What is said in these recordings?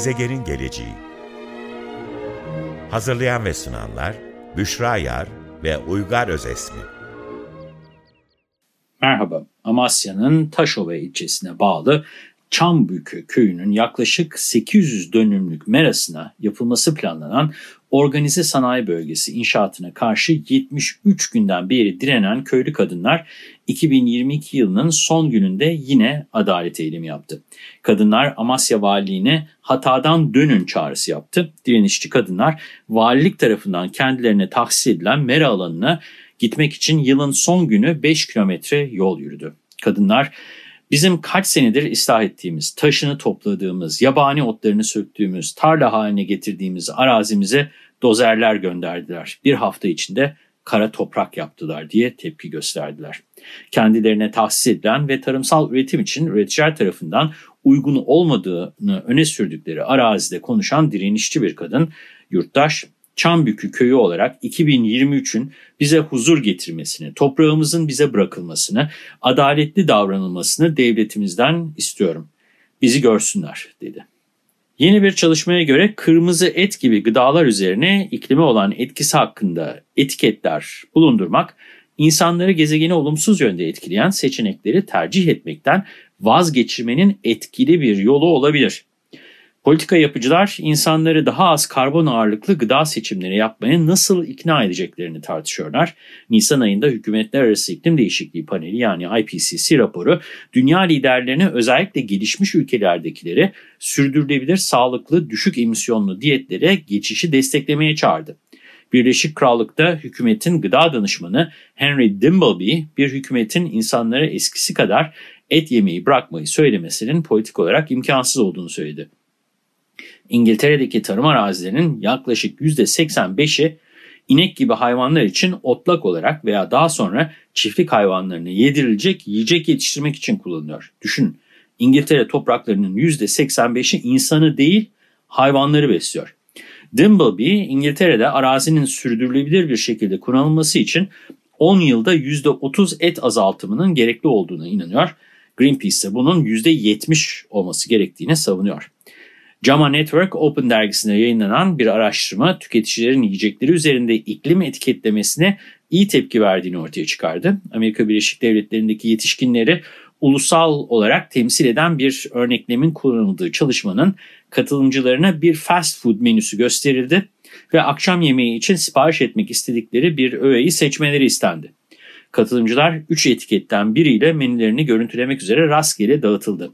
Gezegenin geleceği Hazırlayan ve sunanlar Büşra Yar ve Uygar Özesmi. Merhaba, Amasya'nın Taşova ilçesine bağlı Çambükü köyünün yaklaşık 800 dönümlük merasına yapılması planlanan organize sanayi bölgesi inşaatına karşı 73 günden beri direnen köylü kadınlar 2022 yılının son gününde yine adalet eylemi yaptı. Kadınlar Amasya Valiliğine hatadan dönün çağrısı yaptı. Direnişçi kadınlar valilik tarafından kendilerine tahsis edilen mera alanına gitmek için yılın son günü 5 kilometre yol yürüdü. Kadınlar Bizim kaç senedir ıslah ettiğimiz, taşını topladığımız, yabani otlarını söktüğümüz, tarla haline getirdiğimiz arazimize dozerler gönderdiler. Bir hafta içinde kara toprak yaptılar diye tepki gösterdiler. Kendilerine tahsis edilen ve tarımsal üretim için üreticiler tarafından uygun olmadığını öne sürdükleri arazide konuşan direnişçi bir kadın, yurttaş Çambükü köyü olarak 2023'ün bize huzur getirmesini, toprağımızın bize bırakılmasını, adaletli davranılmasını devletimizden istiyorum. Bizi görsünler dedi. Yeni bir çalışmaya göre kırmızı et gibi gıdalar üzerine iklime olan etkisi hakkında etiketler bulundurmak, insanları gezegeni olumsuz yönde etkileyen seçenekleri tercih etmekten vazgeçirmenin etkili bir yolu olabilir. Politika yapıcılar insanları daha az karbon ağırlıklı gıda seçimleri yapmaya nasıl ikna edeceklerini tartışıyorlar. Nisan ayında Hükümetler Arası İklim Değişikliği Paneli yani IPCC raporu dünya liderlerini özellikle gelişmiş ülkelerdekileri sürdürülebilir, sağlıklı, düşük emisyonlu diyetlere geçişi desteklemeye çağırdı. Birleşik Krallık'ta hükümetin gıda danışmanı Henry Dimbleby bir hükümetin insanlara eskisi kadar et yemeyi bırakmayı söylemesinin politik olarak imkansız olduğunu söyledi. İngiltere'deki tarım arazilerinin yaklaşık %85'i inek gibi hayvanlar için otlak olarak veya daha sonra çiftlik hayvanlarına yedirilecek yiyecek yetiştirmek için kullanılıyor. Düşün, İngiltere topraklarının %85'i insanı değil hayvanları besliyor. Dimbleby, İngiltere'de arazinin sürdürülebilir bir şekilde kullanılması için 10 yılda %30 et azaltımının gerekli olduğuna inanıyor. Greenpeace ise bunun %70 olması gerektiğini savunuyor. JAMA Network Open dergisinde yayınlanan bir araştırma tüketicilerin yiyecekleri üzerinde iklim etiketlemesine iyi tepki verdiğini ortaya çıkardı. Amerika Birleşik Devletleri'ndeki yetişkinleri ulusal olarak temsil eden bir örneklemin kullanıldığı çalışmanın katılımcılarına bir fast food menüsü gösterildi ve akşam yemeği için sipariş etmek istedikleri bir öğeyi seçmeleri istendi. Katılımcılar 3 etiketten biriyle menülerini görüntülemek üzere rastgele dağıtıldı.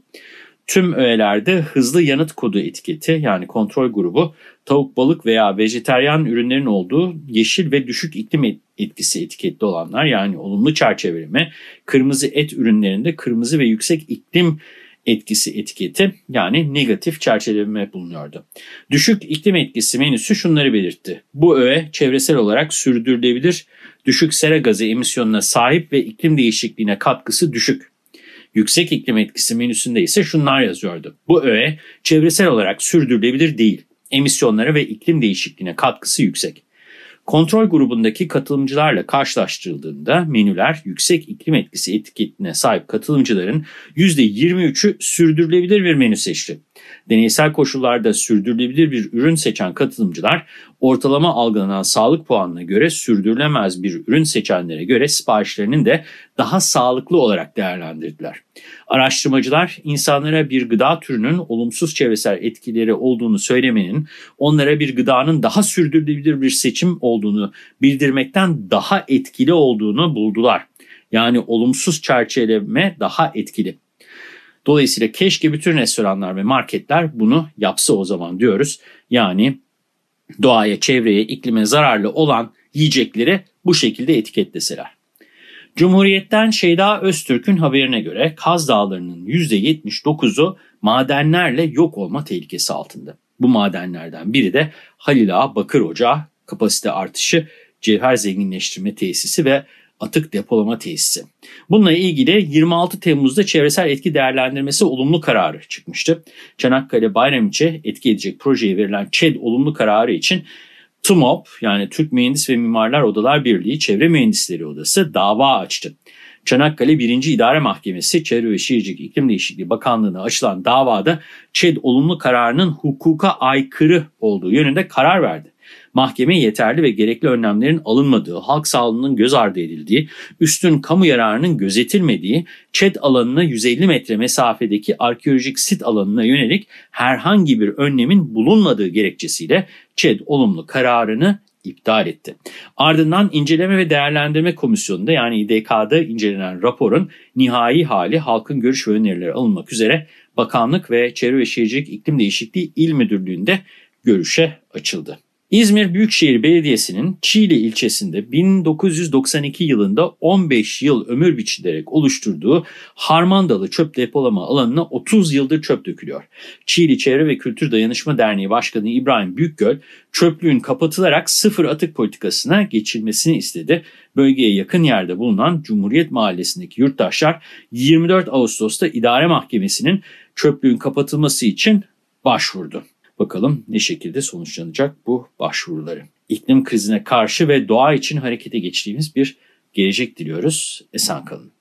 Tüm öğelerde hızlı yanıt kodu etiketi yani kontrol grubu tavuk, balık veya vejeteryan ürünlerin olduğu yeşil ve düşük iklim etkisi etiketli olanlar yani olumlu çerçeveleme, kırmızı et ürünlerinde kırmızı ve yüksek iklim etkisi etiketi yani negatif çerçeveleme bulunuyordu. Düşük iklim etkisi menüsü şunları belirtti. Bu öğe çevresel olarak sürdürülebilir, düşük sera gazı emisyonuna sahip ve iklim değişikliğine katkısı düşük. Yüksek iklim etkisi menüsünde ise şunlar yazıyordu. Bu öğe çevresel olarak sürdürülebilir değil. Emisyonlara ve iklim değişikliğine katkısı yüksek. Kontrol grubundaki katılımcılarla karşılaştırıldığında menüler yüksek iklim etkisi etiketine sahip katılımcıların %23'ü sürdürülebilir bir menü seçti. Deneysel koşullarda sürdürülebilir bir ürün seçen katılımcılar ortalama algılanan sağlık puanına göre sürdürülemez bir ürün seçenlere göre siparişlerinin de daha sağlıklı olarak değerlendirdiler. Araştırmacılar insanlara bir gıda türünün olumsuz çevresel etkileri olduğunu söylemenin onlara bir gıdanın daha sürdürülebilir bir seçim olduğunu bildirmekten daha etkili olduğunu buldular. Yani olumsuz çerçeveleme daha etkili. Dolayısıyla keşke bütün restoranlar ve marketler bunu yapsa o zaman diyoruz. Yani doğaya, çevreye, iklime zararlı olan yiyecekleri bu şekilde etiketleseler. Cumhuriyet'ten Şeyda Öztürk'ün haberine göre Kaz Dağları'nın %79'u madenlerle yok olma tehlikesi altında. Bu madenlerden biri de Halil Ağa Bakır Ocağı, kapasite artışı, cevher zenginleştirme tesisi ve atık depolama tesisi. Bununla ilgili 26 Temmuz'da çevresel etki değerlendirmesi olumlu kararı çıkmıştı. Çanakkale Bayramiç'e etki edecek projeye verilen ÇED olumlu kararı için TUMOP yani Türk Mühendis ve Mimarlar Odalar Birliği Çevre Mühendisleri Odası dava açtı. Çanakkale 1. İdare Mahkemesi Çevre ve Şehircilik İklim Değişikliği Bakanlığı'na açılan davada ÇED olumlu kararının hukuka aykırı olduğu yönünde karar verdi. Mahkeme yeterli ve gerekli önlemlerin alınmadığı, halk sağlığının göz ardı edildiği, üstün kamu yararının gözetilmediği, ÇED alanına 150 metre mesafedeki arkeolojik sit alanına yönelik herhangi bir önlemin bulunmadığı gerekçesiyle ÇED olumlu kararını iptal etti. Ardından inceleme ve değerlendirme komisyonunda yani İDK'da incelenen raporun nihai hali halkın görüş ve önerileri alınmak üzere bakanlık ve Çevre ve Şehircilik İklim Değişikliği İl Müdürlüğü'nde görüşe açıldı. İzmir Büyükşehir Belediyesi'nin Çiğli ilçesinde 1992 yılında 15 yıl ömür biçilerek oluşturduğu Harmandalı çöp depolama alanına 30 yıldır çöp dökülüyor. Çiğli Çevre ve Kültür Dayanışma Derneği Başkanı İbrahim Büyükgöl, çöplüğün kapatılarak sıfır atık politikasına geçilmesini istedi. Bölgeye yakın yerde bulunan Cumhuriyet Mahallesi'ndeki yurttaşlar 24 Ağustos'ta İdare Mahkemesi'nin çöplüğün kapatılması için başvurdu. Bakalım ne şekilde sonuçlanacak bu başvuruları. İklim krizine karşı ve doğa için harekete geçtiğimiz bir gelecek diliyoruz. Esen kalın.